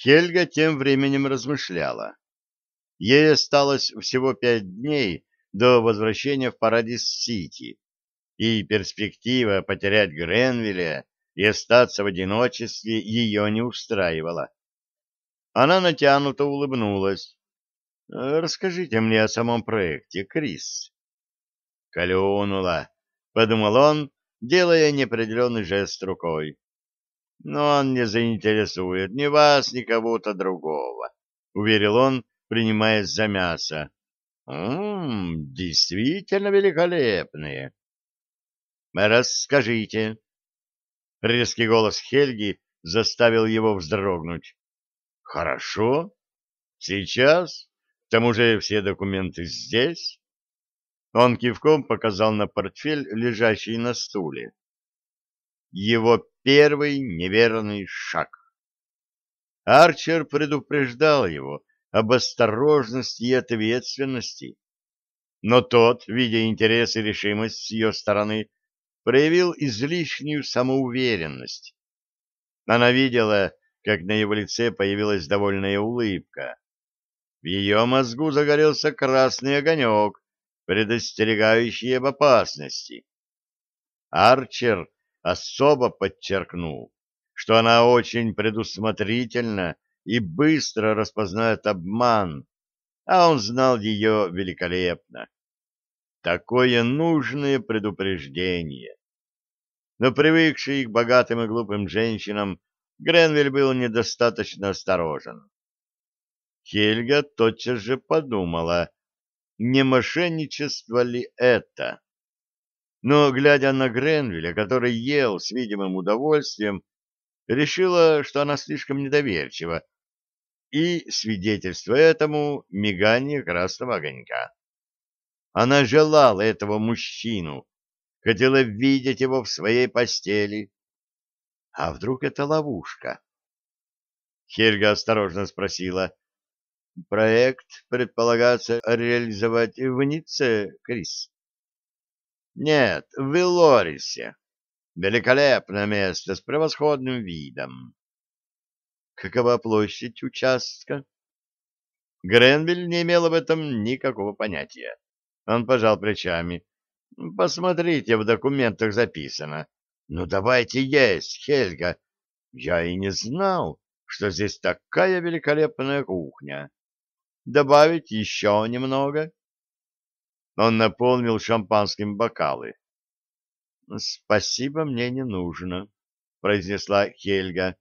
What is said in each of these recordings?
Хельга тем временем размышляла. Ей осталось всего пять дней до возвращения в Парадис-Сити, и перспектива потерять Гренвилля и остаться в одиночестве ее не устраивала. Она натянуто улыбнулась. «Э, «Расскажите мне о самом проекте, Крис». «Клюнула», — подумал он, делая неопределенный жест рукой но он не заинтересует ни вас, ни кого-то другого, — уверил он, принимаясь за мясо. «Ммм, действительно великолепные!» «Расскажите!» Резкий голос Хельги заставил его вздрогнуть. «Хорошо. Сейчас. К тому же все документы здесь». Он кивком показал на портфель, лежащий на стуле. Его первый неверный шаг. Арчер предупреждал его об осторожности и ответственности, но тот, видя интерес и решимость с ее стороны, проявил излишнюю самоуверенность. Она видела, как на его лице появилась довольная улыбка. В ее мозгу загорелся красный огонек, предостерегающий об опасности. Арчер особо подчеркнул, что она очень предусмотрительна и быстро распознает обман, а он знал ее великолепно. Такое нужное предупреждение. Но привыкший к богатым и глупым женщинам, Гренвиль был недостаточно осторожен. Хельга тотчас же подумала, не мошенничество ли это? но, глядя на Гренвилля, который ел с видимым удовольствием, решила, что она слишком недоверчива, и свидетельство этому мигание красного огонька. Она желала этого мужчину, хотела видеть его в своей постели. А вдруг это ловушка? Хельга осторожно спросила. Проект предполагается реализовать в Ницце, Крис. Нет, в Велорисе. Великолепное место с превосходным видом. Какова площадь участка? Гренвиль не имел об этом никакого понятия. Он пожал плечами. Посмотрите, в документах записано. Ну давайте есть, Хельга. Я и не знал, что здесь такая великолепная кухня. Добавить еще немного? Он наполнил шампанским бокалы. «Спасибо, мне не нужно», — произнесла Хельга.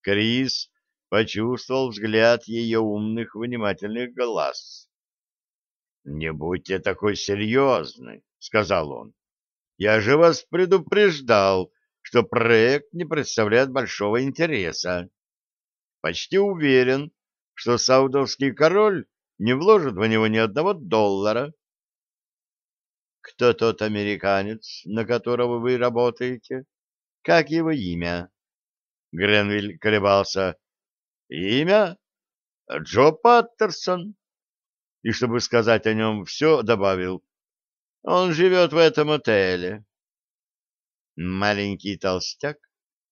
Крис почувствовал взгляд ее умных, внимательных глаз. «Не будьте такой серьезный, — сказал он. «Я же вас предупреждал, что проект не представляет большого интереса. Почти уверен, что саудовский король не вложит в него ни одного доллара. Кто тот американец, на которого вы работаете? Как его имя? Гренвиль колебался. Имя? Джо Паттерсон. И чтобы сказать о нем все, добавил. Он живет в этом отеле. Маленький толстяк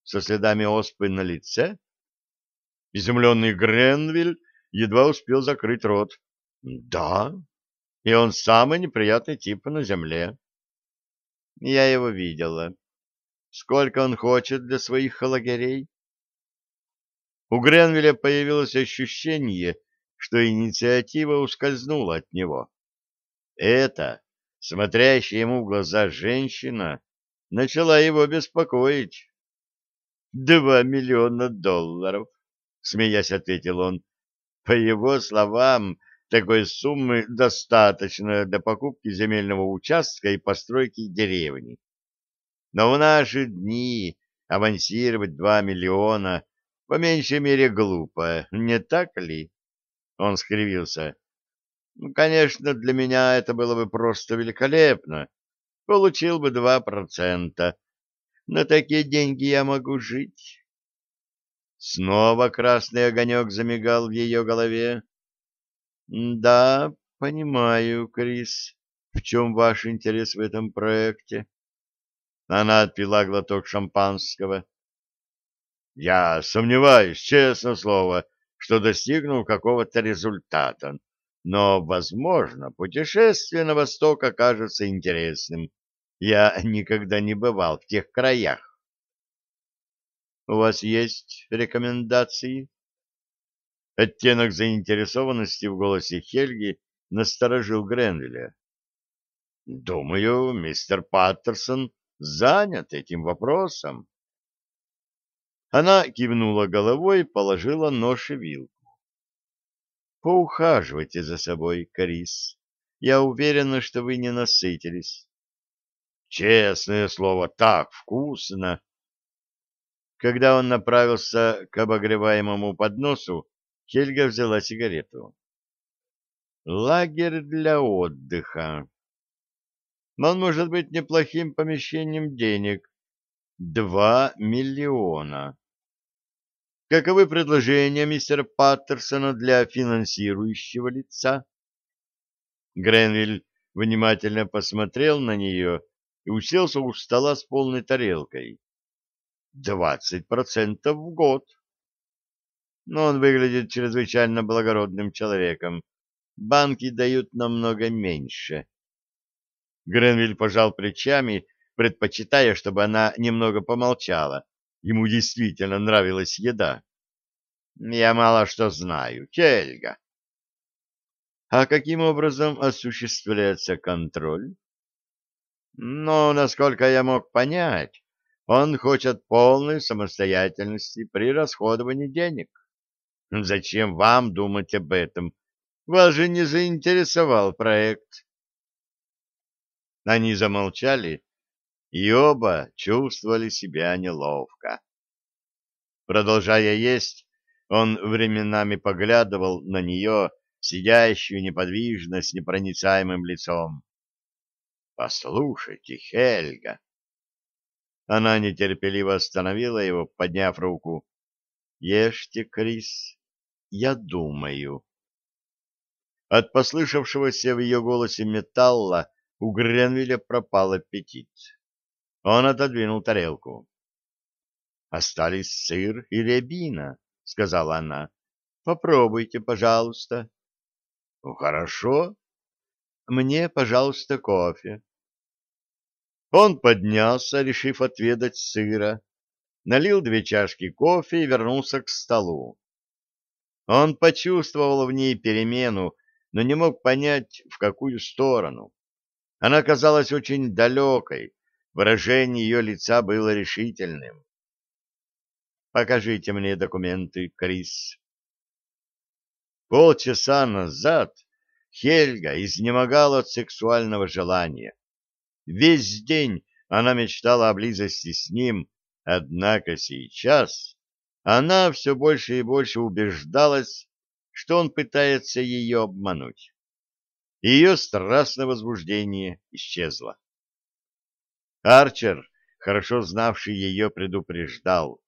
со следами оспы на лице? Изумленный Гренвиль едва успел закрыть рот. «Да, и он самый неприятный тип на земле». «Я его видела. Сколько он хочет для своих лагерей?» У Гренвилля появилось ощущение, что инициатива ускользнула от него. Это, смотрящая ему в глаза женщина, начала его беспокоить. «Два миллиона долларов», — смеясь ответил он, по его словам, такой суммы достаточно для покупки земельного участка и постройки деревни. Но в наши дни авансировать два миллиона по меньшей мере глупо, не так ли? Он скривился. Ну, конечно, для меня это было бы просто великолепно. Получил бы два процента. На такие деньги я могу жить. Снова красный огонек замигал в ее голове. «Да, понимаю, Крис, в чем ваш интерес в этом проекте?» Она отпила глоток шампанского. «Я сомневаюсь, честное слово, что достигнул какого-то результата, но, возможно, путешествие на восток окажется интересным. Я никогда не бывал в тех краях». У вас есть рекомендации? Оттенок заинтересованности в голосе Хельги насторожил Гренвеля. Думаю, мистер Паттерсон занят этим вопросом. Она кивнула головой, и положила нож и вилку. Поухаживайте за собой, Крис. Я уверена, что вы не насытились. Честное слово, так вкусно! Когда он направился к обогреваемому подносу, Хельга взяла сигарету. Лагерь для отдыха. Но он может быть неплохим помещением денег. Два миллиона. Каковы предложения мистера Паттерсона для финансирующего лица? Гренвиль внимательно посмотрел на нее и уселся у стола с полной тарелкой. 20 процентов в год. Но он выглядит чрезвычайно благородным человеком. Банки дают намного меньше. Гренвиль пожал плечами, предпочитая, чтобы она немного помолчала. Ему действительно нравилась еда. Я мало что знаю, Хельга. А каким образом осуществляется контроль? Но, насколько я мог понять, он хочет полной самостоятельности при расходовании денег. Зачем вам думать об этом? Вас же не заинтересовал проект. Они замолчали, и оба чувствовали себя неловко. Продолжая есть, он временами поглядывал на нее, сидящую неподвижно с непроницаемым лицом. — Послушайте, Хельга, она нетерпеливо остановила его, подняв руку. «Ешьте, Крис, я думаю». От послышавшегося в ее голосе металла у Гренвилля пропал аппетит. Он отодвинул тарелку. «Остались сыр и рябина», — сказала она. «Попробуйте, пожалуйста». «Хорошо. Мне, пожалуйста, кофе. Он поднялся, решив отведать сыра, налил две чашки кофе и вернулся к столу. Он почувствовал в ней перемену, но не мог понять, в какую сторону. Она казалась очень далекой, выражение ее лица было решительным. «Покажите мне документы, Крис». Полчаса назад Хельга изнемогала от сексуального желания Весь день она мечтала о близости с ним, однако сейчас она все больше и больше убеждалась, что он пытается ее обмануть. Ее страстное возбуждение исчезло. Арчер, хорошо знавший ее, предупреждал.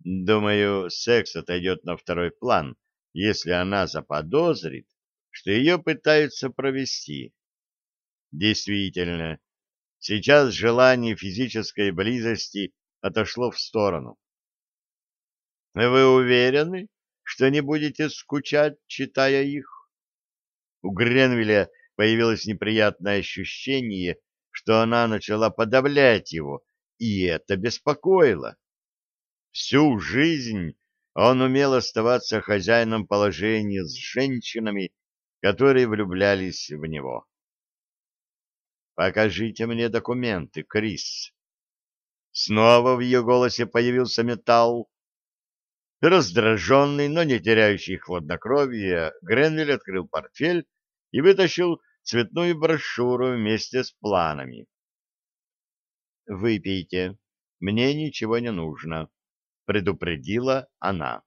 Думаю, секс отойдет на второй план, если она заподозрит, что ее пытаются провести. Действительно, сейчас желание физической близости отошло в сторону. «Вы уверены, что не будете скучать, читая их?» У Гренвилля появилось неприятное ощущение, что она начала подавлять его, и это беспокоило. Всю жизнь он умел оставаться хозяином положения с женщинами, которые влюблялись в него. Покажите мне документы, Крис. Снова в ее голосе появился металл. Раздраженный, но не теряющий хладнокровия, Гренвиль открыл портфель и вытащил цветную брошюру вместе с планами. «Выпейте, мне ничего не нужно», — предупредила она.